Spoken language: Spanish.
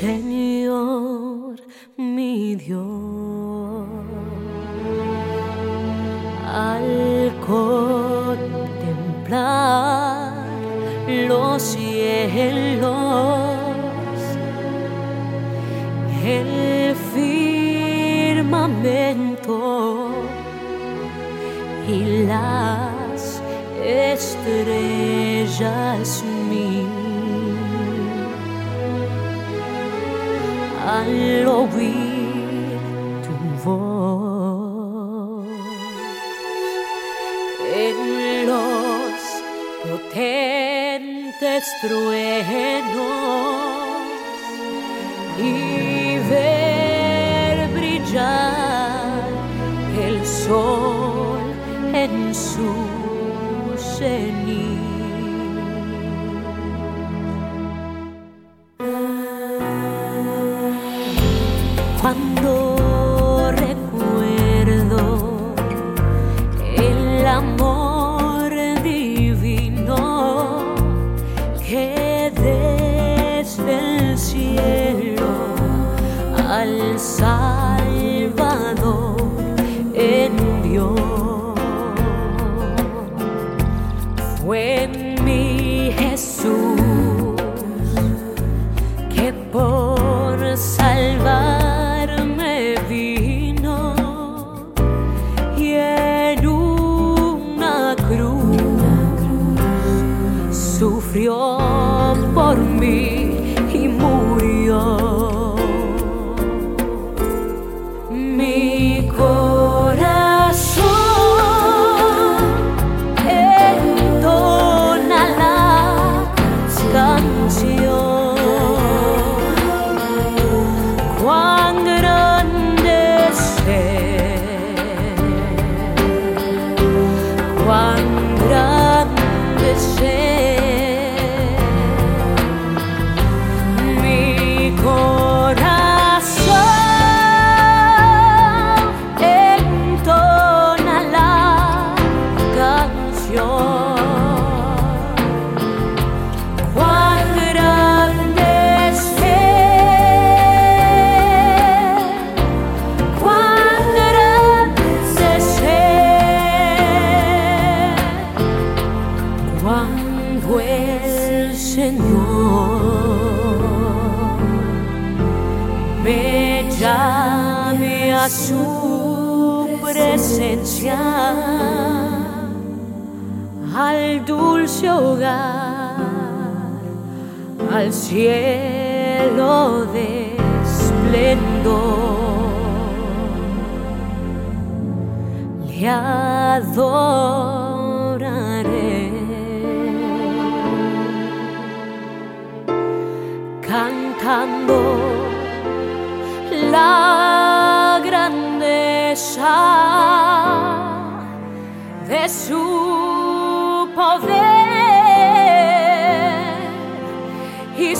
Señor, mi Dios. Al contemplar los cielos, el firmamento y las estrellas mías. Al oír tu voz en los potentes truenos y ver brillar el sol en su cenit. Cuando recuerdo el amor divino que desde el cielo al Salvador envió. Fue mi Jesús a su presencia, al dulce hogar, al cielo de. Le adoraré. Grandeza de su poder y